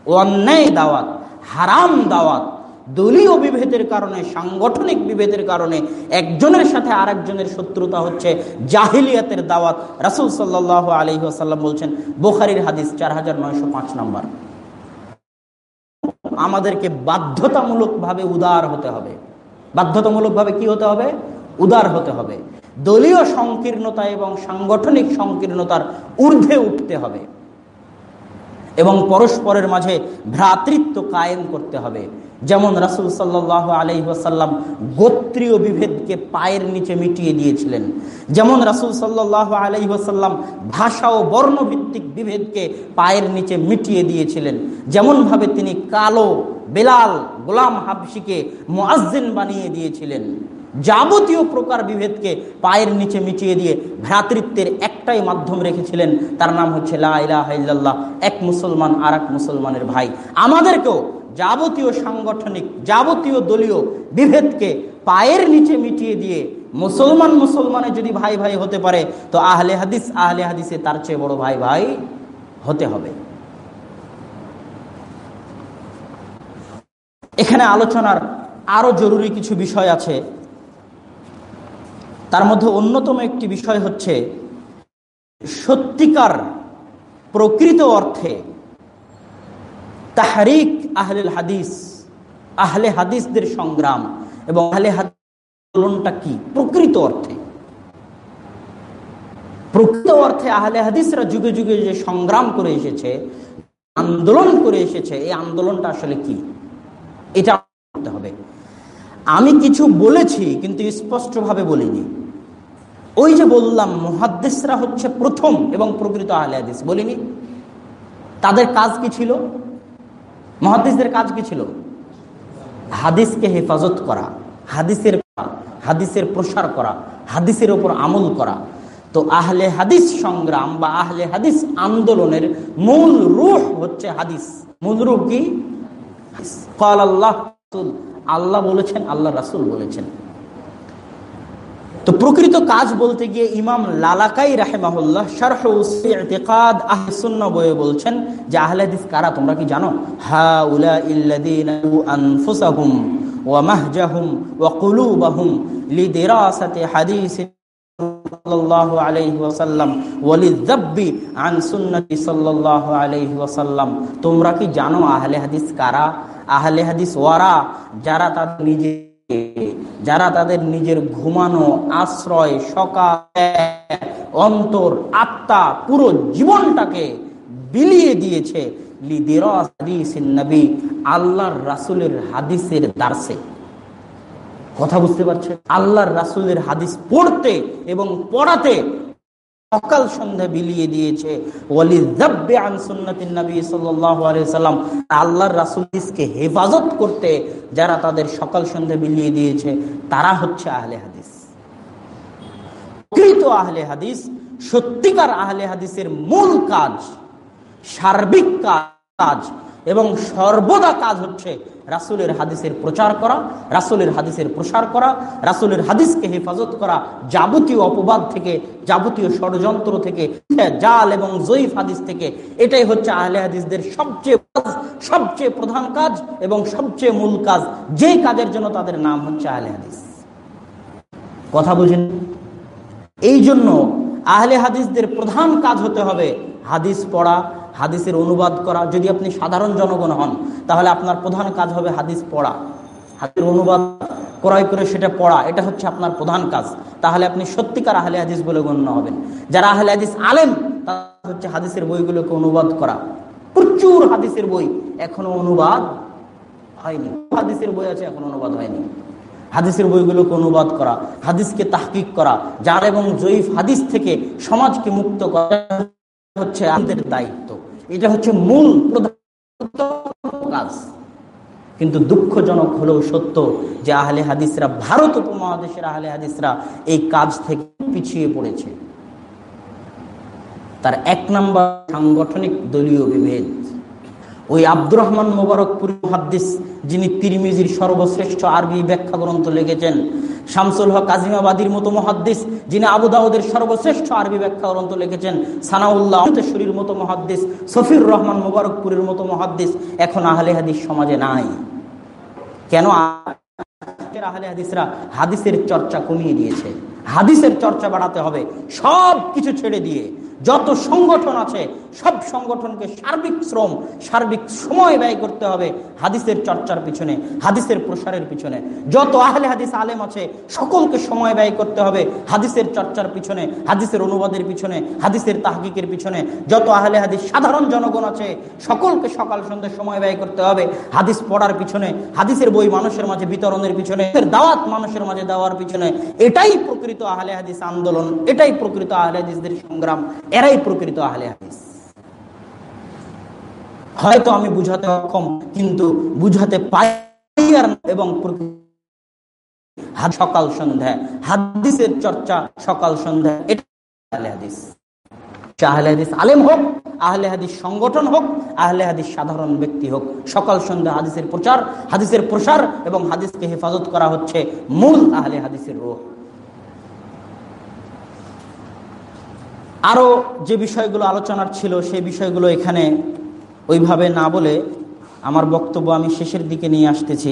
অন্যায় দাওয়াত, হারাম দাওয়াত। দলীয় বিভেদের কারণে, সাংগঠনিক বিভেদের কারণে একজনের সাথে আরেকজনের শত্রুতা হচ্ছে জাহিলিয়াতের দাওয়াত। রাসুল সাল্লাহ আলী আসাল্লাম বলছেন, বোখারির হাদিস চার হাজার নয়শো পাঁচ নম্বর। আমাদেরকে বাধ্যতামূলকভাবে উদার হতে হবে। বাধ্যতামূলকভাবে কি হতে হবে? উদার হতে হবে। দলীয় সংকীর্ণতা এবং সাংগঠনিক সংকীর্ণতার ঊর্ধ্বে উঠতে হবে। এবং পরস্পরের মাঝে ভ্রাতৃত্ব কায়েম করতে হবে। যেমন রাসুল সাল্লাহ আলহিহাসাল্লাম গোত্রীয় বিভেদকে পায়ের নিচে মিটিয়ে দিয়েছিলেন। যেমন রাসুল সাল্লাহ আলহিহাসাল্লাম ভাষা ও বর্ণভিত্তিক বিভেদকে পায়ের নিচে মিটিয়ে দিয়েছিলেন। যেমনভাবে তিনি কালো, বেলাল, গোলাম হাবসিকে মোয়াজ্জিন বানিয়ে দিয়েছিলেন। যাবতীয় প্রকার বিভেদকে পায়ের নিচে মিটিয়ে দিয়ে ভ্রাতৃত্বের একটাই মাধ্যম রেখেছিলেন। তার নাম হচ্ছে লাহ এক মুসলমান আর এক মুসলমানের ভাই। আমাদেরকেও যাবতীয় সাংগঠনিক, যাবতীয় দলীয় বিভেদকে পায়ের নিচে মিটিয়ে দিয়ে মুসলমান মুসলমানে যদি ভাই ভাই হতে পারে, তো আহলে হাদিস, আহলে হাদিসে তার চেয়ে বড় ভাই ভাই হতে হবে। এখানে আলোচনার আরও জরুরি কিছু বিষয় আছে। তার মধ্যে অন্যতম একটি বিষয় হচ্ছে সত্যিকার প্রকৃত অর্থে তাহারিক আহলেল হাদিস, আহলে হাদিসদের সংগ্রাম এবং আহলে আন্দোলনটা কি? প্রকৃত অর্থে। প্রকৃত অর্থে আহলে হাদিসরা যুগে যুগে যে সংগ্রাম করে এসেছে, আন্দোলন করে এসেছে, এই আন্দোলনটা আসলে কি? এটা করতে হবে। আমি কিছু বলেছি, কিন্তু স্পষ্টভাবে বলিনি। ওই যে বললাম মহাদ্দেশরা হচ্ছে প্রথম এবং প্রকৃত আহলে হাদিস। বলিনি? তাদের কাজ কি ছিল? মহাদিসদের কাজ কি ছিল? হাদিসকে হেফাজত করা, হাদিসের হাদিসের প্রসার করা, হাদিসের ওপর আমল করা। তো আহলে হাদিস সংগ্রাম বা আহলে হাদিস আন্দোলনের মূল রূপ হচ্ছে হাদিস। মূল রূপ কি? আল্লাহ আল্লাহ বলেছেন, আল্লাহ রাসুল বলেছেন। তো প্রকৃত কাজ বলতে গিয়ে ইমাম লালাকাই রাহেমাহুল্লাহ শারহাদ আহসুন্ন বয়ে বলছেন যে আহলাদিস কারা, তোমরা কি জানো? হা উলা ইল্লাদিন আনফুসাহুম ওয়া মাহজাহুম লিদিরাসাতি হাদিস সাল্লাল্লাহু আলাইহি ওয়াসাল্লাম ওয়ালিযাব্বি আন আলাইহি ওয়াসাল্লাম। তোমরা কি জানো আহলে হাদিস কারা? আহলে হাদিস ওয়ারা, যারা তাদের নিজে যারা তাদের নিজের ঘুমানো, আশ্রয়, সকাল, অন্তর, আত্মা, পুরো জীবনটাকে বিলিয়ে দিয়েছে আল্লাহর রাসুলের হাদিসের দার্সে কথা বুঝতে পারছে আল্লাহর রাসুলের হাদিস পড়তে এবং পড়াতে সকাল সন্ধ্যা বিলিয়ে দিয়েছে। আল্লাহর রাসুলকে হেফাজত করতে যারা তাদের সকাল সন্ধ্যা বিলিয়ে দিয়েছে, তারা হচ্ছে আহলে হাদিস। প্রকৃত আহলে হাদিস, সত্যিকার আহলে হাদিসের মূল কাজ, সার্বিক কাজ এবং সর্বদা কাজ হচ্ছে রাসুলের হাদিসের প্রচার করা, রাসুলের হাদিসের প্রসার করা, রাসুলের হাদিসকে হেফাজত করা যাবতীয় অপবাদ থেকে, যাবতীয় ষড়যন্ত্র থেকে, জাল এবং জয়ীফ হাদিস থেকে। এটাই হচ্ছে আহলে হাদিসদের সবচেয়ে সবচেয়ে প্রধান কাজ এবং সবচেয়ে মূল কাজ। যে কাজের জন্য তাদের নাম হচ্ছে আহলে হাদিস। কথা বুঝেন? এই জন্য আহলে হাদিসদের প্রধান কাজ হতে হবে হাদিস পড়া হাদিসের অনুবাদ করা, যদি আপনি সাধারণ জনগণ হন, তাহলে আপনার প্রধান কাজ হবে হাদিস পড়া। হাদিসের অনুবাদ ক্রয় করে সেটা পড়া, এটা হচ্ছে আপনার প্রধান কাজ। তাহলে আপনি সত্যিকার আহলে হাদিস বলে গণ্য হবেন। যারা আহলে হাদিস আলেম, তারা হচ্ছে হাদিসের বইগুলোকে অনুবাদ করা। প্রচুর হাদিসের বই এখনও অনুবাদ হয়নি। হাদিসের বই আছে, এখন অনুবাদ হয়নি। হাদিসের বইগুলোকে অনুবাদ করা, হাদিসকে তাহকিক করা, যার এবং জয়ীফ হাদিস থেকে সমাজকে মুক্ত করা হচ্ছে আমাদের দায়িত্ব। এটা হচ্ছে মূল কাজ। কিন্তু দুঃখজনক হলেও সত্য যে আহলে হাদিসরা, ভারত উপমহাদেশের আহলে হাদিসরা এই কাজ থেকে পিছিয়ে পড়েছে। তার এক নম্বর সাংগঠনিক দলীয় বিভেদ। ওই আব্দুর রহমান মোবারকপুর মহাদ্দিস, যিনি তিরমিজির সর্বশ্রেষ্ঠ আরবি ব্যাখ্যা গ্রন্থ লিখেছেন। শামসুল হক আজিমাবাদীর মতো মহাদ্দিস, যিনি আবু দাউদের সর্বশ্রেষ্ঠ আরবি ব্যাখ্যা গ্রন্থ লিখেছেন। সানাউল্লাহ শরীর মতো মহাদ্দিস, সফির রহমান মোবারকপুরের মতো মহাদ্দিস। এখন আহলে হাদিস সমাজে নাই। কেন আহলে হাদিসরা হাদিসের চর্চা কমিয়ে দিয়েছে? হাদিসের চর্চা বাড়াতে হবে। সব কিছু ছেড়ে দিয়ে। যত সংগঠন আছে, সব সংগঠনকে সার্বিক শ্রম, সার্বিক সময় ব্যয় করতে হবে হাদিসের চর্চার পিছনে, হাদিসের প্রসারের পিছনে। যত আহলে হাদিস আলেম আছে, সকলকে সময় ব্যয় করতে হবে হাদিসের চর্চার পিছনে, হাদিসের অনুবাদের পিছনে, হাদিসের তাহকিকের পিছনে। যত আহলে হাদিস সাধারণ জনগণ আছে, সকলকে সকাল সন্ধ্যে সময় ব্যয় করতে হবে হাদিস পড়ার পিছনে, হাদিসের বই মানুষের মাঝে বিতরণের পিছনে দাওয়াত মানুষের মাঝে দেওয়ার পিছনে। এটাই প্রকৃত আহলে হাদিস আন্দোলন, এটাই প্রকৃত আহলে হাদিসদের সংগ্রাম। এরাই প্রকৃত আহলে হাদিস। হয়তো আমি বুঝাতে অক্ষম, কিন্তু বুঝাতে পাই আর এবং সকাল সন্ধ্যা, হাদিসের চর্চা সকাল সন্ধ্যা এটা আহলে হাদিস। আহলে হাদিস আলেম হোক, আহলে হাদিস সংগঠন হোক, আহলে হাদিস সাধারণ ব্যক্তি হোক, সকাল সন্ধ্যা হাদিসের প্রচার, হাদিসের প্রসার এবং হাদিসকে হেফাজত করা হচ্ছে মূল আহলে হাদিসের রোহ আরও যে বিষয়গুলো আলোচনার ছিল, সেই বিষয়গুলো এখানে ওইভাবে না বলে আমার বক্তব্য আমি শেষের দিকে নিয়ে আসতেছি।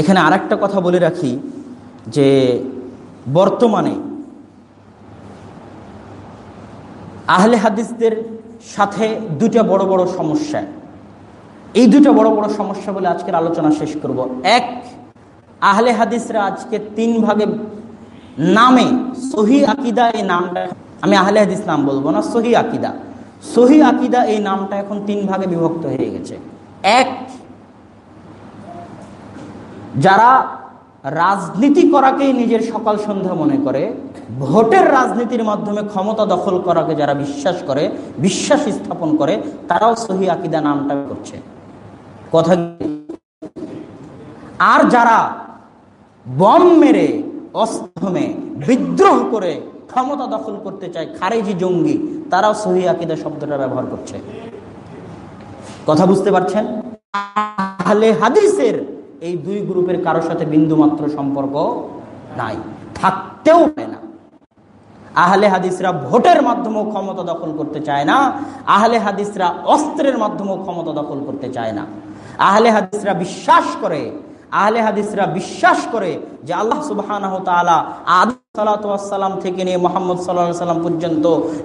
এখানে আরেকটা কথা বলে রাখি, যে বর্তমানে আহলে হাদিসদের সাথে দুটা বড় বড় সমস্যা। এই দুটো বড় বড় সমস্যা বলে আজকের আলোচনা শেষ করব। এক, আহলে হাদিসরা আজকে তিন ভাগে নামে সহি আকিদা এই নামটা আমি আহলে হাদিস নাম বলব না, সহি আকিদা। সহি আকিদা এই নামটা এখন তিন ভাগে বিভক্ত হয়ে গেছে। এক, যারা রাজনীতি করাকেই নিজের সকাল সন্ধ্যা মনে করে, ভোটের রাজনীতির মাধ্যমে ক্ষমতা দখল করাকে যারা বিশ্বাস করে, বিশ্বাস স্থাপন করে, তারাও সহি আকিদা নামটা করছে। কথা আর যারা বম মেরে অস্ত্রমে বিদ্রোহ করে ক্ষমতা দখল করতে চায় খারেজি জঙ্গি, তারাও সহি আকিদা শব্দটা ব্যবহার করছে। কথা বুঝতে পারছেন? আহলে হাদিসের এই দুই গ্রুপের কারোর সাথে বিন্দু মাত্র সম্পর্ক নাই, থাকতেও পারে না। আহলে হাদিসরা ভোটের মাধ্যমেও ক্ষমতা দখল করতে চায় না, আহলে হাদিসরা অস্ত্রের মাধ্যমেও ক্ষমতা দখল করতে চায় না। আহলে হাদিসরা বিশ্বাস করে আহলে হাদিসরা বিশ্বাস করে যে আল্লাহ সুবাহ থেকে নিয়ে মোহাম্মদ সাল্লাম পর্যন্ত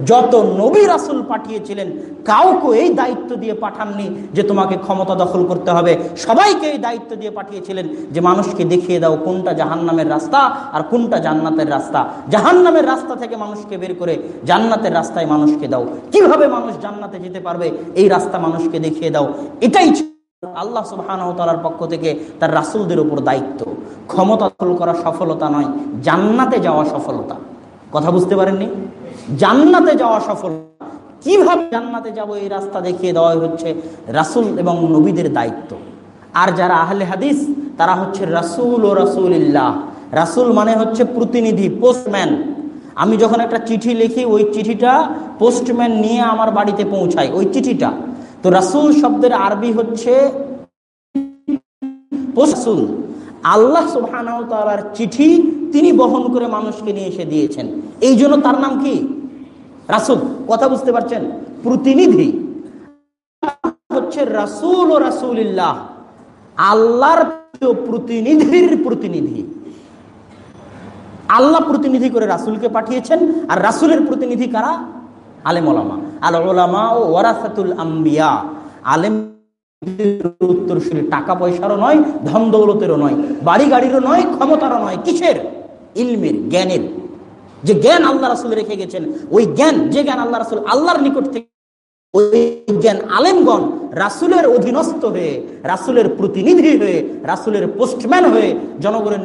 যত নবী রাসুল পাঠিয়েছিলেন, কাউকে এই দায়িত্ব দিয়ে পাঠাননি যে তোমাকে ক্ষমতা দখল করতে হবে। সবাইকে এই দায়িত্ব দিয়ে পাঠিয়েছিলেন যে মানুষকে দেখিয়ে দাও কোনটা জাহান্নামের রাস্তা আর কোনটা জান্নাতের রাস্তা। জাহান্নামের রাস্তা থেকে মানুষকে বের করে জান্নাতের রাস্তায় মানুষকে দাও। কীভাবে মানুষ জান্নাতে যেতে পারবে? এই রাস্তা মানুষকে দেখিয়ে দাও। এটাই আল্লাহ সুবাহর পক্ষ থেকে তার রাসুলদের উপর দায়িত্ব। ক্ষমতা দখল করা সফলতা নয়, জান্নাতে যাওয়া সফলতা। কথা বুঝতে পারেননি? জান্নাতে যাওয়া সফলতা কীভাবে জান্নাতে যাব এই রাস্তা দেখিয়ে দেওয়া হচ্ছে রাসুল এবং নবীদের দায়িত্ব। আর যারা আহলে হাদিস, তারা হচ্ছে রাসুল ও রাসুলিল্লাহ। রাসুল মানে হচ্ছে প্রতিনিধি পোস্টম্যান আমি যখন একটা চিঠি লিখি, ওই চিঠিটা পোস্টম্যান নিয়ে আমার বাড়িতে পৌঁছায়। ওই চিঠিটা তো রাসুল শব্দের আরবি হচ্ছে আল্লাহ সুবাহর চিঠি তিনি বহন করে মানুষকে নিয়ে এসে দিয়েছেন। এই জন্য তার নাম কি? রাসুল। কথা বুঝতে পারছেন? প্রতিনিধি। হচ্ছে রাসুল ও রাসুলিল্লাহ। আল্লাহর প্রতিনিধির প্রতিনিধি। আল্লাহ প্রতিনিধি করে রাসুলকে পাঠিয়েছেন। আর রাসুলের প্রতিনিধি কারা? আলেম আল ওলামা ও ওয়ারাসাতুল আম্বিয়া। আলেম টাকা পয়সারও নয়, ধন দৌলতেরও নয় বাড়ি গাড়িরও নয়, ক্ষমতারও নয়। কিসের? ইলমের, জ্ঞানের। যে জ্ঞান আল্লাহ রাসুল রেখে গেছেন, ওই জ্ঞান, যে জ্ঞান আল্লাহ রাসুল আল্লাহর নিকট থেকে, ওই জ্ঞান আলেমগণ রাসুলের অধীনস্থ হয়ে, রাসুলের প্রতিনিধি হয়ে, রাসুলের পোস্টম্যান হয়ে জনগণের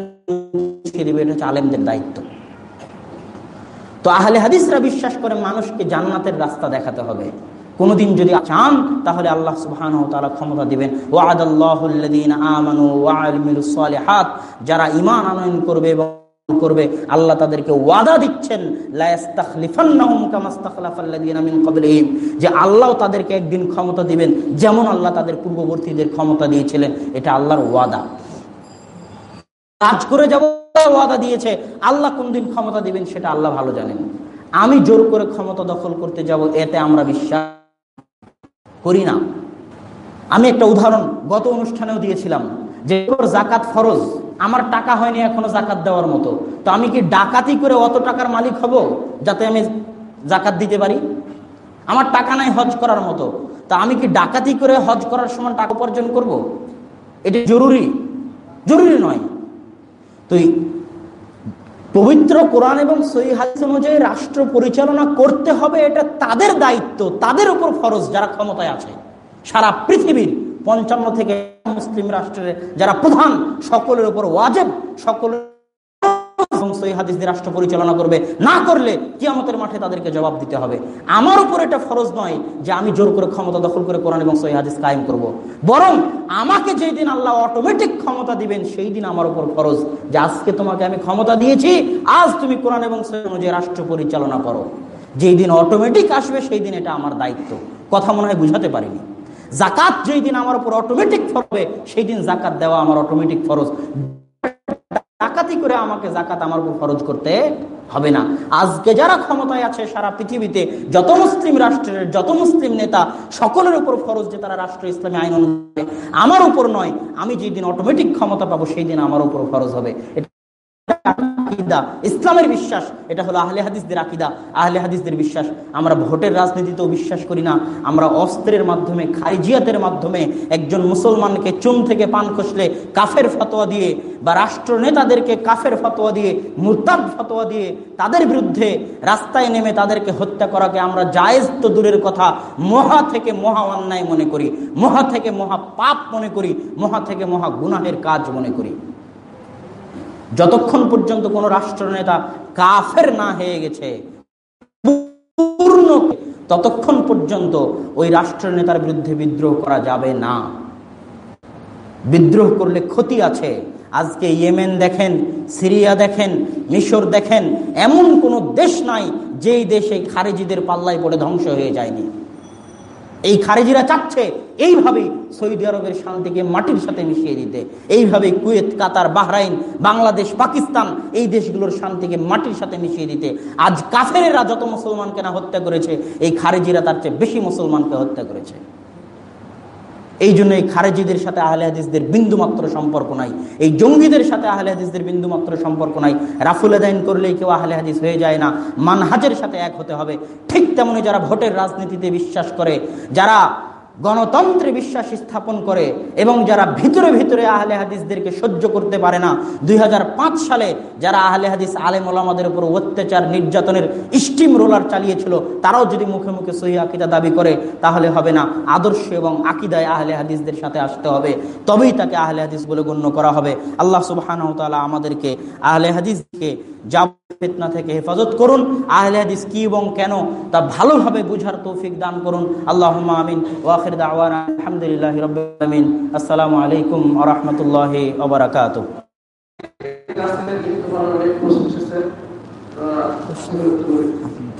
আলেমদের দায়িত্ব। তো আহলে হাদিসরা বিশ্বাস করে মানুষকে জান্নাতের রাস্তা দেখাতে হবে। কোনোদিন যদি চান, তাহলে আল্লাহ সুবহান তালা ক্ষমতা দিবেন। ওয়াদাল্লাহুল্লাদিন আমানু ওয়ালমিলুসালেহাত যারা ইমান আনয়ন করবে এবং করবে, আল্লাহ তাদেরকে ওয়াদা দিচ্ছেন যে আল্লাহ তাদেরকে একদিন ক্ষমতা দিবেন, যেমন আল্লাহ তাদের পূর্ববর্তীদের ক্ষমতা দিয়েছিলেন, এটা আল্লাহর ওয়াদা। কাজ করে যাব ওয়াদা দিয়েছে, আল্লাহ কোন দিন ক্ষমতা দিবেন সেটা আল্লাহ ভালো জানেন। আমি জোর করে ক্ষমতা দখল করতে যাব, এতে আমরা বিশ্বাস করি না। আমি একটা উদাহরণ গত অনুষ্ঠানেও দিয়েছিলাম যে জাকাত ফরজ, আমার টাকা হয়নি এখনও জাকাত দেওয়ার মতো। তো আমি কি ডাকাতি করে অত টাকার মালিক হব যাতে আমি জাকাত দিতে পারি? আমার টাকা নাই হজ করার মতো। তা আমি কি ডাকাতি করে হজ করার সময় টাকা উপার্জন করব। এটি জরুরি। জরুরি নয়। তুই পবিত্র কোরআন এবং সই হাদিস অনুযায়ী রাষ্ট্র পরিচালনা করতে হবে, এটা তাদের দায়িত্ব, তাদের উপর ফরজ যারা ক্ষমতায় আছে। সারা পৃথিবীর পঞ্চান্ন থেকে মুসলিম রাষ্ট্রের যারা প্রধান, সকলের উপর ওয়াজেব, সকলের হাদিসদের রাষ্ট্র পরিচালনা করবে। না করলে কিয়ামতের মাঠে তাদেরকে জবাব দিতে হবে। আমার উপর এটা ফরজ নয় যে আমি জোর করে ক্ষমতা দখল করে কোরআন এবং সহি হাদিস কায়েম করব। বরং আমাকে যেই দিন আল্লাহ অটোমেটিক ক্ষমতা দিবেন, সেই দিন আমার উপর ফরজ যে আজকে তোমাকে আমি ক্ষমতা দিয়েছি, আজ তুমি কোরআন এবং সহি অনুযায়ী রাষ্ট্র পরিচালনা করো। যেই দিন অটোমেটিক আসবে, সেই দিন এটা আমার দায়িত্ব। কথা মনে হয় বুঝাতে পারিনি? জাকাত যেই দিন আমার উপর অটোমেটিক হবে, সেই দিন জাকাত দেওয়া আমার অটোমেটিক ফরজ। ডাকাতি করে আমাকে জাকাত আমার উপর খরচ করতে হবে না। আজকে যারা ক্ষমতায় আছে সারা পৃথিবীতে, যত মুসলিম রাষ্ট্রের, যত মুসলিম নেতা, সকলের উপর খরচ যে তারা রাষ্ট্র ইসলামী আইন অনুযায়ী। আমার উপর নয়, আমি যেদিন অটোমেটিক ক্ষমতা পাবো সেই দিন আমার উপর খরচ হবে। আকিদা, ইসলামের বিশ্বাস, এটা হলো আহলে হাদিসদের আকিদা। আহলে হাদিসদের বিশ্বাস, আমরা ভোটের রাজনীতিতেও বিশ্বাস করি না। আমরা অস্ত্রের মাধ্যমে, খারিজিয়াতের মাধ্যমে একজন মুসলমানকে চুন থেকে পান খসলে কাফের ফতোয়া দিয়ে বা রাষ্ট্র নেতাদেরকে কাফের ফতোয়া দিয়ে, মুরতাদ ফতোয়া দিয়ে তাদের বিরুদ্ধে রাস্তায় নেমে তাদেরকে হত্যা করাকে আমরা জায়েজ তো দূরের কথা, মহা থেকে মহা অন্যায় মনে করি, মহা থেকে মহা পাপ মনে করি, মহা থেকে মহা গুনাহের কাজ মনে করি। যতক্ষণ পর্যন্ত কোন রাষ্ট্রনেতা কাফের না হয়ে গেছে, পূর্ণ ততক্ষণ পর্যন্ত ওই রাষ্ট্রনেতার বিরুদ্ধে বিদ্রোহ করা যাবে না। বিদ্রোহ করলে ক্ষতি আছে। আজকে ইয়েমেন দেখেন, সিরিয়া দেখেন, মিশর দেখেন, এমন কোনো দেশ নাই যেই দেশে খারেজিদের পাল্লায় পড়ে ধ্বংস হয়ে যায়নি। এই খারেজিরা চাচ্ছে এইভাবে সৌদি আরবের শান্তিকে মাটির সাথে মিশিয়ে দিতে। এইভাবে Kuwait, Qatar, Bahrain, Bangladesh, Pakistan এই দেশগুলোর শান্তিকে মাটির সাথে মিশিয়ে দিতে। আজ কাফেরেরা যত মুসলমানকে না হত্যা করেছে, এই খারেজিরা তার চেয়ে বেশি মুসলমানকে হত্যা করেছে। এই জন্য এই খারেজিদের সাথে আহলে হাদিসদের বিন্দুমাত্র সম্পর্ক নাই। এই জঙ্গিদের সাথে আহলে হাদিসদের বিন্দুমাত্র সম্পর্ক নাই। রাফুল আদায়ন করলেই কেউ আহলে হাদিস হয়ে যায় না। মানহাজের সাথে এক হতে হবে। ঠিক তেমনই যারা ভোটের রাজনীতিতে বিশ্বাস করে, যারা গণতন্ত্রে বিশ্বাস স্থাপন করে এবং যারা ভিতরে ভিতরে আহলে হাদিসদেরকে সহ্য করতে পারে না, দুই হাজার পাঁচ সালে যারা আহলে হাদিস আলেম ওলামাদের উপর অত্যাচার, নির্যাতনের স্টিম রোলার চালিয়েছিল, তারাও যদি মুখে মুখে সহি আকিদা দাবি করে, তাহলে হবে না। আদর্শ এবং আকিদায় আহলে হাদিসদের সাথে আসতে হবে। তবেই তাকে আহলে হাদিস বলে গণ্য করা হবে। আল্লাহ সুবাহান আমাদেরকে আহলে হাদিসকে যা ফেতনা থেকে হেফাজত করুন। আহলে হাদিস কি এবং কেন, তা ভালোভাবে বুঝার তৌফিক দান করুন। আল্লাহ আমিন। ওয়াখির দাওয়ান আলহামদুলিল্লাহ রবিন আসসালামু আলাইকুম আ রহমতুল্লাহ ওবরাকাত প্রশ্ন এসেছে